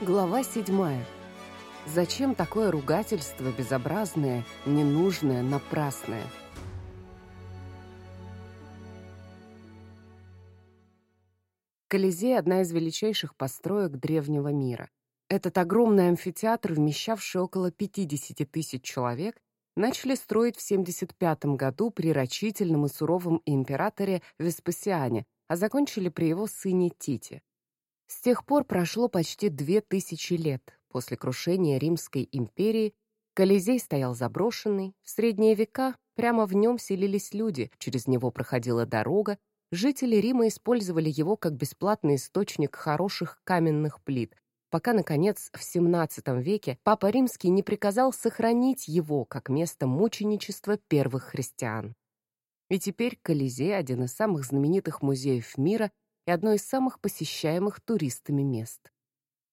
Глава седьмая. Зачем такое ругательство безобразное, ненужное, напрасное? Колизей — одна из величайших построек древнего мира. Этот огромный амфитеатр, вмещавший около 50 тысяч человек, начали строить в 75 году при рачительном и суровом императоре Веспасиане, а закончили при его сыне Тите. С тех пор прошло почти две тысячи лет. После крушения Римской империи Колизей стоял заброшенный, в средние века прямо в нем селились люди, через него проходила дорога, жители Рима использовали его как бесплатный источник хороших каменных плит, пока, наконец, в XVII веке Папа Римский не приказал сохранить его как место мученичества первых христиан. И теперь Колизей — один из самых знаменитых музеев мира и одно из самых посещаемых туристами мест.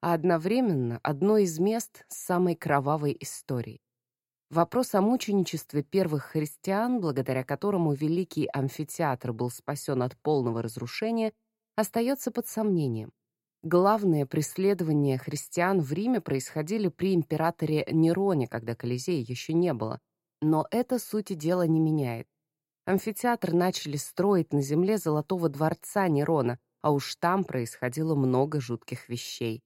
А одновременно одно из мест с самой кровавой историей. Вопрос о мученичестве первых христиан, благодаря которому Великий амфитеатр был спасен от полного разрушения, остается под сомнением. Главные преследования христиан в Риме происходили при императоре Нероне, когда Колизея еще не было. Но это сути дела не меняет. Амфитеатр начали строить на земле Золотого дворца Нерона, а уж там происходило много жутких вещей.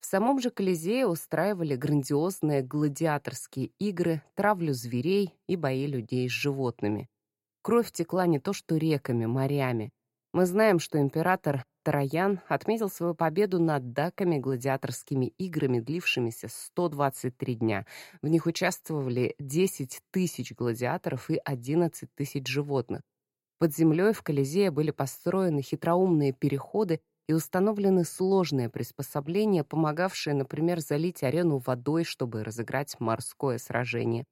В самом же Колизее устраивали грандиозные гладиаторские игры, травлю зверей и бои людей с животными. Кровь текла не то что реками, морями. Мы знаем, что император Троян отметил свою победу над даками гладиаторскими играми, длившимися 123 дня. В них участвовали 10 тысяч гладиаторов и 11 тысяч животных. Под землей в Колизее были построены хитроумные переходы и установлены сложные приспособления, помогавшие, например, залить арену водой, чтобы разыграть морское сражение.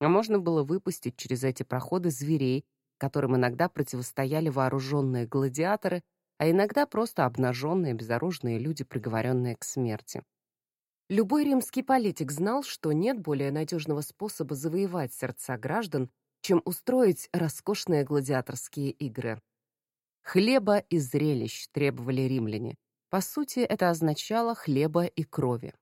А можно было выпустить через эти проходы зверей, которым иногда противостояли вооруженные гладиаторы, а иногда просто обнаженные безоружные люди, приговоренные к смерти. Любой римский политик знал, что нет более надежного способа завоевать сердца граждан, чем устроить роскошные гладиаторские игры. Хлеба и зрелищ требовали римляне. По сути, это означало хлеба и крови.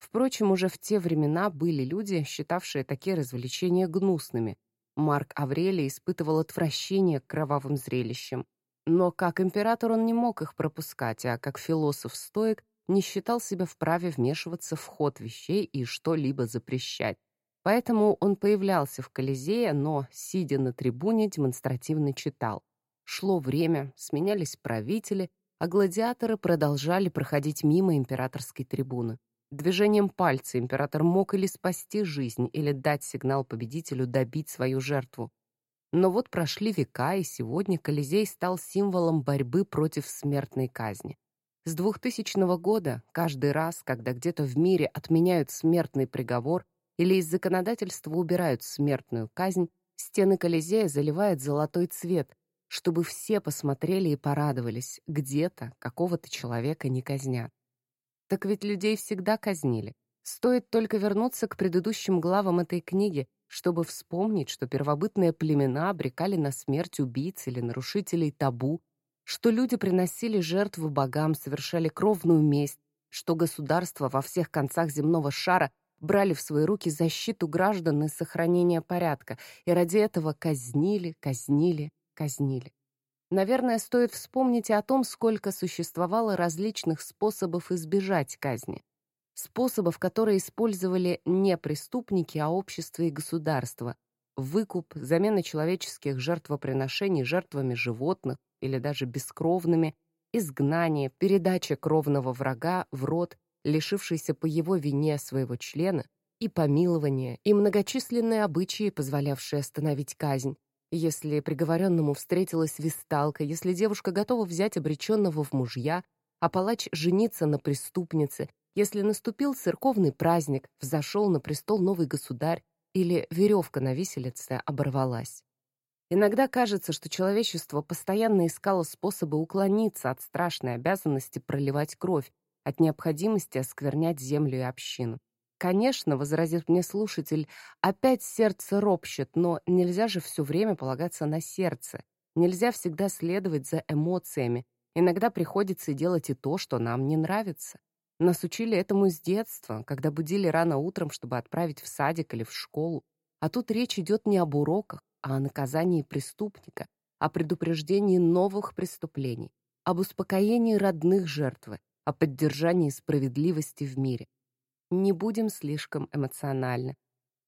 Впрочем, уже в те времена были люди, считавшие такие развлечения гнусными. Марк Аврелий испытывал отвращение к кровавым зрелищам. Но как император он не мог их пропускать, а как философ-стоик не считал себя вправе вмешиваться в ход вещей и что-либо запрещать. Поэтому он появлялся в Колизее, но, сидя на трибуне, демонстративно читал. Шло время, сменялись правители, а гладиаторы продолжали проходить мимо императорской трибуны. Движением пальца император мог или спасти жизнь, или дать сигнал победителю добить свою жертву. Но вот прошли века, и сегодня Колизей стал символом борьбы против смертной казни. С 2000 года, каждый раз, когда где-то в мире отменяют смертный приговор, или из законодательства убирают смертную казнь, стены Колизея заливает золотой цвет, чтобы все посмотрели и порадовались, где-то какого-то человека не казнят. Так ведь людей всегда казнили. Стоит только вернуться к предыдущим главам этой книги, чтобы вспомнить, что первобытные племена обрекали на смерть убийц или нарушителей табу, что люди приносили жертвы богам, совершали кровную месть, что государства во всех концах земного шара брали в свои руки защиту граждан и сохранение порядка, и ради этого казнили, казнили, казнили. Наверное, стоит вспомнить о том, сколько существовало различных способов избежать казни. Способов, которые использовали не преступники, а общество и государство. Выкуп, замена человеческих жертвоприношений жертвами животных или даже бескровными, изгнание, передача кровного врага в род лишившийся по его вине своего члена, и помилование, и многочисленные обычаи, позволявшие остановить казнь. Если приговоренному встретилась висталка, если девушка готова взять обреченного в мужья, а палач жениться на преступнице, если наступил церковный праздник, взошел на престол новый государь, или веревка на виселице оборвалась. Иногда кажется, что человечество постоянно искало способы уклониться от страшной обязанности проливать кровь, от необходимости осквернять землю и общину. Конечно, возразит мне слушатель, опять сердце ропщет, но нельзя же все время полагаться на сердце. Нельзя всегда следовать за эмоциями. Иногда приходится делать и то, что нам не нравится. Нас учили этому с детства, когда будили рано утром, чтобы отправить в садик или в школу. А тут речь идет не об уроках, а о наказании преступника, о предупреждении новых преступлений, об успокоении родных жертвы, о поддержании справедливости в мире. Не будем слишком эмоциональны.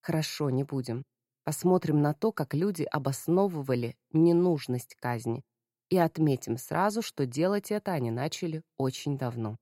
Хорошо, не будем. Посмотрим на то, как люди обосновывали ненужность казни. И отметим сразу, что делать это они начали очень давно.